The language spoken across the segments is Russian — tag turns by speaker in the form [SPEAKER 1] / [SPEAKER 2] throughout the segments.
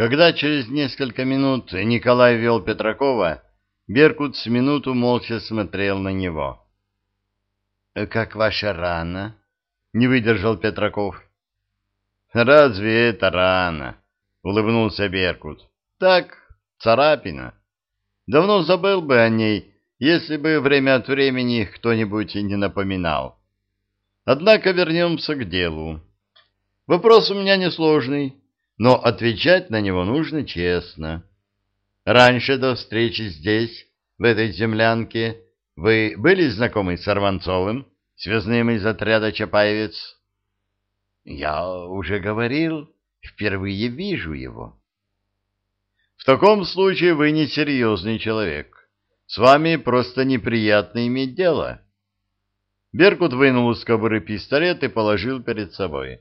[SPEAKER 1] Когда через несколько минут Николай вел Петракова, Беркут с минуту молча смотрел на него. — Как ваша рана? — не выдержал Петраков. — Разве это рана? — улыбнулся Беркут. — Так, царапина. Давно забыл бы о ней, если бы время от времени кто-нибудь не напоминал. Однако вернемся к делу. Вопрос у меня несложный, но отвечать на него нужно честно. Раньше до встречи здесь, в этой землянке, вы были знакомы с Арванцовым, связным из отряда Чапаевец? Я уже говорил, впервые вижу его. В таком случае вы несерьезный человек. С вами просто неприятно иметь дело. Беркут вынул из кобуры пистолет и положил перед собой.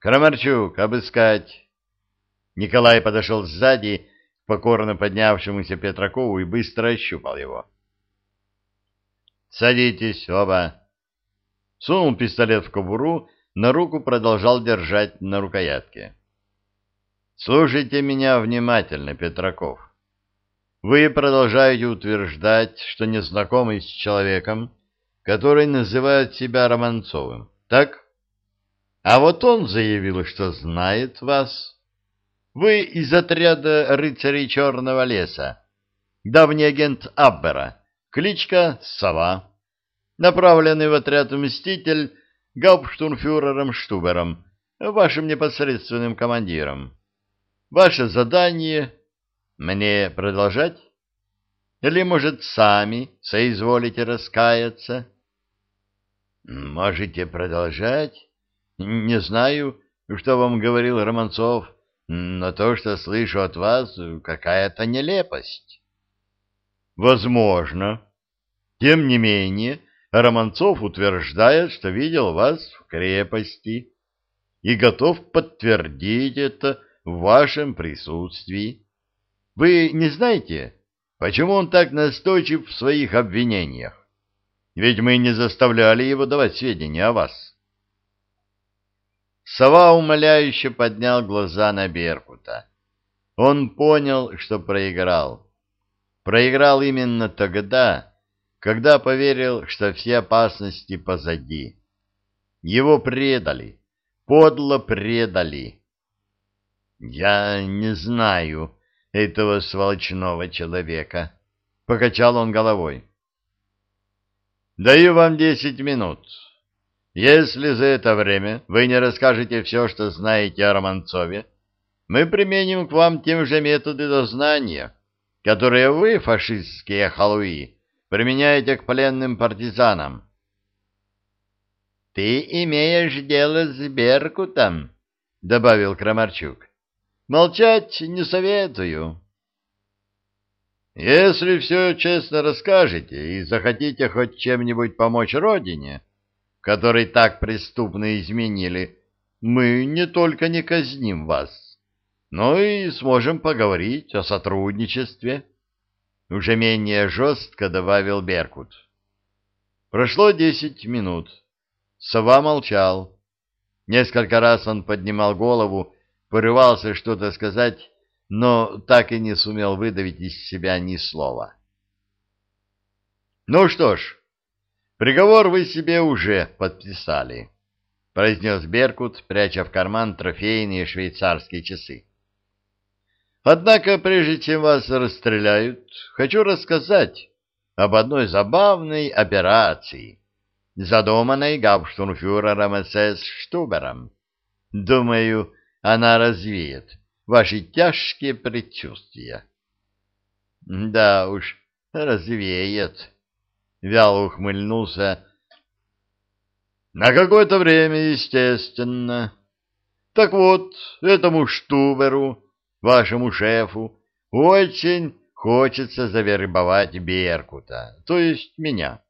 [SPEAKER 1] Крамарчук, обыскать. Николай подошел сзади к покорно поднявшемуся Петракову и быстро ощупал его. «Садитесь оба!» Сунул пистолет в кобуру, на руку продолжал держать на рукоятке. Слушайте меня внимательно, Петраков. Вы продолжаете утверждать, что не знакомы с человеком, который называет себя Романцовым, так? А вот он заявил, что знает вас. Вы из отряда рыцарей Черного леса, давний агент Аббера, кличка Сова, направленный в отряд Мститель гауптштурмфюрером Штубером, вашим непосредственным командиром. Ваше задание — мне продолжать? Или, может, сами соизволите раскаяться? Можете продолжать. Не знаю, что вам говорил Романцов, но то, что слышу от вас, какая-то нелепость. Возможно. Тем не менее, Романцов утверждает, что видел вас в крепости и готов подтвердить это в вашем присутствии. Вы не знаете, почему он так настойчив в своих обвинениях? Ведь мы не заставляли его давать сведения о вас. Сова умоляюще поднял глаза на Беркута. Он понял, что проиграл. Проиграл именно тогда, когда поверил, что все опасности позади. Его предали, подло предали. «Я не знаю этого сволочного человека», — покачал он головой. «Даю вам десять минут. Если за это время вы не расскажете все, что знаете о Романцове, мы применим к вам тем же методы дознания, которые вы, фашистские халуи, применяете к пленным партизанам». «Ты имеешь дело с Беркутом», — добавил Крамарчук. Молчать не советую. Если все честно расскажете и захотите хоть чем-нибудь помочь родине, которой так преступно изменили, мы не только не казним вас, но и сможем поговорить о сотрудничестве. Уже менее жестко добавил Беркут. Прошло десять минут. Сова молчал. Несколько раз он поднимал голову порывался что-то сказать, но так и не сумел выдавить из себя ни слова. «Ну что ж, приговор вы себе уже подписали», — произнес Беркут, пряча в карман трофейные швейцарские часы. «Однако, прежде чем вас расстреляют, хочу рассказать об одной забавной операции, задуманной гауптштурмфюрером СС Штубером. Думаю, она развеет ваши тяжкие предчувствия. — Да уж, развеет, — вяло ухмыльнулся. — На какое-то время, естественно. Так вот, этому Штуберу, вашему шефу, очень хочется завербовать Беркута, то есть меня.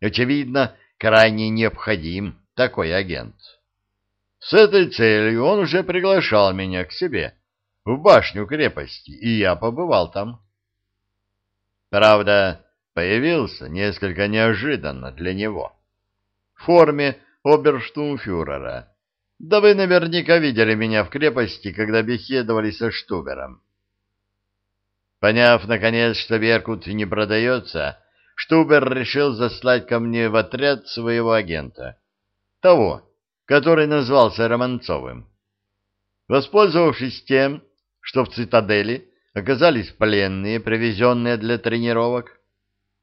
[SPEAKER 1] Очевидно, крайне необходим такой агент. — с этой целью он уже приглашал меня к себе в башню крепости, и я побывал там. Правда, появился несколько неожиданно для него. В форме оберштумфюрера, Да вы наверняка видели меня в крепости, когда беседовали со Штубером. Поняв, наконец, что Беркут не продается, Штубер решил заслать ко мне в отряд своего агента. Того, который назвался Романцовым. Воспользовавшись тем, что в цитадели оказались пленные, привезенные для тренировок,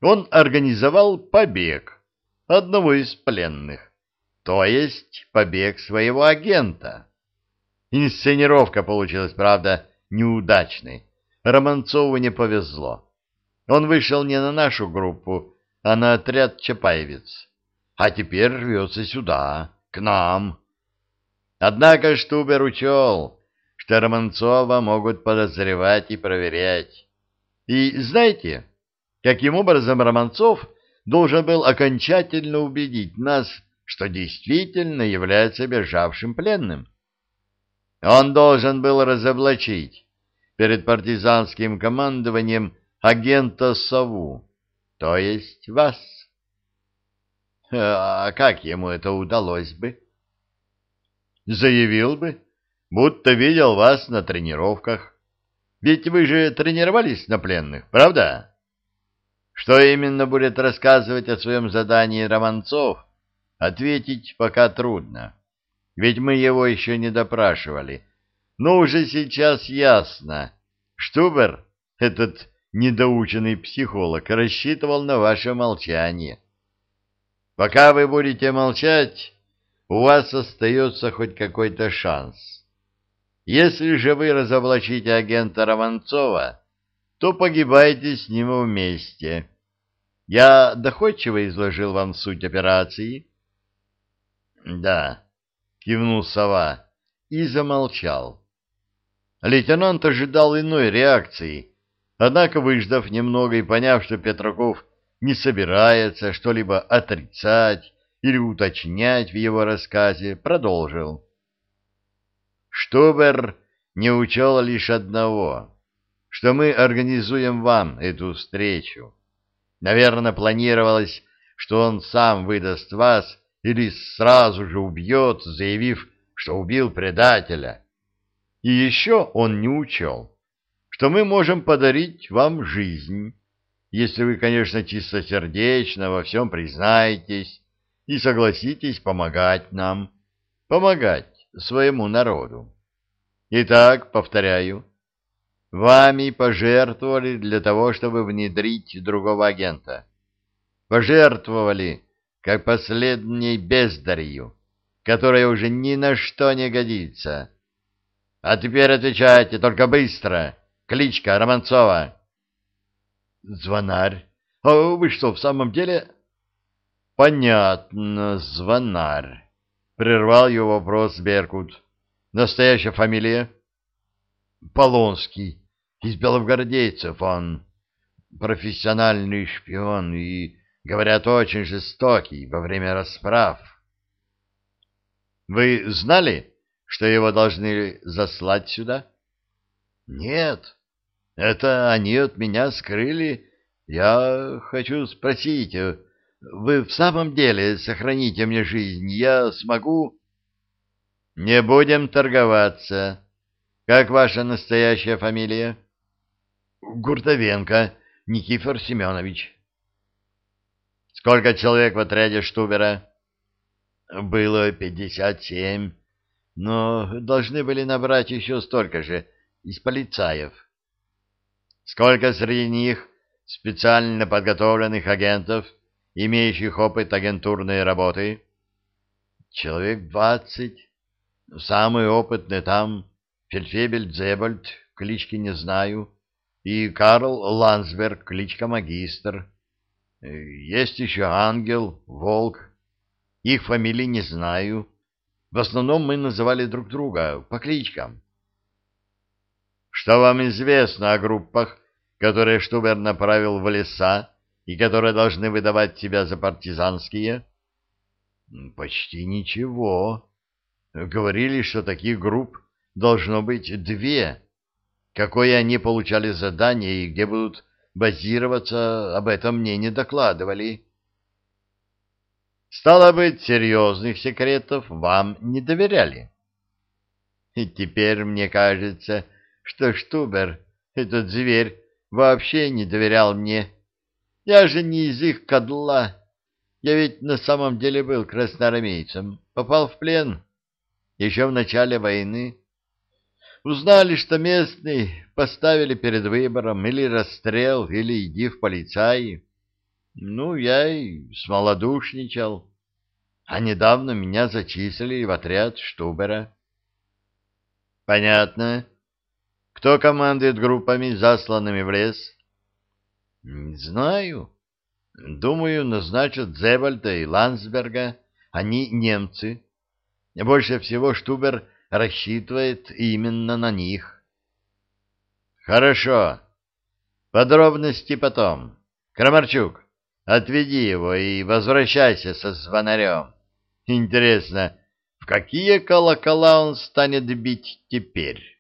[SPEAKER 1] он организовал побег одного из пленных, то есть побег своего агента. Инсценировка получилась, правда, неудачной. Романцову не повезло. Он вышел не на нашу группу, а на отряд Чапаевец. А теперь рвется сюда, к нам. Однако Штубер учел, что Романцова могут подозревать и проверять. И знаете, каким образом Романцов должен был окончательно убедить нас, что действительно является бежавшим пленным? Он должен был разоблачить перед партизанским командованием агента Сову, то есть вас. А как ему это удалось бы? Заявил бы, будто видел вас на тренировках. Ведь вы же тренировались на пленных, правда? Что именно будет рассказывать о своем задании Романцов, ответить пока трудно. Ведь мы его еще не допрашивали. Но уже сейчас ясно. Штубер, этот недоученный психолог, рассчитывал на ваше молчание. Пока вы будете молчать, у вас остается хоть какой-то шанс. Если же вы разоблачите агента Романцова, то погибаете с ним вместе. Я доходчиво изложил вам суть операции? — Да, — кивнул сова и замолчал. Лейтенант ожидал иной реакции, однако, выждав немного и поняв, что Петраков не собирается что-либо отрицать или уточнять в его рассказе, продолжил. Штубер не учел лишь одного, что мы организуем вам эту встречу. Наверное, планировалось, что он сам выдаст вас или сразу же убьет, заявив, что убил предателя. И еще он не учел, что мы можем подарить вам жизнь, если вы, конечно, чистосердечно во всем признаетесь и согласитесь помогать нам, помогать своему народу. Итак, повторяю, вами пожертвовали для того, чтобы внедрить другого агента. Пожертвовали, как последней бездарью, которая уже ни на что не годится. А теперь отвечайте, только быстро. Кличка Романцова. Звонарь. А вы что, в самом деле... Понятно, звонарь. Прервал его вопрос Беркут. Настоящая фамилия? Полонский. Из белогвардейцев он. Профессиональный шпион и, говорят, очень жестокий во время расправ. Вы знали, что его должны заслать сюда? Нет. Это они от меня скрыли. Я хочу спросить, вы в самом деле сохраните мне жизнь? Я смогу? Не будем торговаться. Как ваша настоящая фамилия? Гуртовенко Никифор Семенович. Сколько человек в отряде Штубера? Было пятьдесят семь, но должны были набрать еще столько же из полицаев. Сколько среди них специально подготовленных агентов, имеющих опыт агентурной работы? Человек двадцать. Самый опытный там Фельдфебель Дзебальд, клички не знаю, и Карл Ландсберг, кличка Магистр. Есть еще Ангел, Волк. Их фамилии не знаю. В основном мы называли друг друга по кличкам. Что вам известно о группах, которые Штубер направил в леса и которые должны выдавать тебя за партизанские? Почти ничего. Говорили, что таких групп должно быть две. Какое они получали задание и где будут базироваться, об этом мне не докладывали. Стало быть, серьезных секретов вам не доверяли. И теперь мне кажется, что Штубер, этот зверь, вообще не доверял мне. Я же не из их кадла. Я ведь на самом деле был красноармейцем, попал в плен еще в начале войны. Узнали, что местный поставили перед выбором или расстрел, или иди в полицаи. Ну, я и смолодушничал. А недавно меня зачислили в отряд Штубера. Понятно. Кто командует группами, засланными в лес? Не знаю. Думаю, назначат Зебальда и Ландсберга. Они немцы. Больше всего Штубер рассчитывает именно на них. Хорошо. Подробности потом. Крамарчук, отведи его и возвращайся со звонарем. Интересно, в какие колокола он станет бить теперь?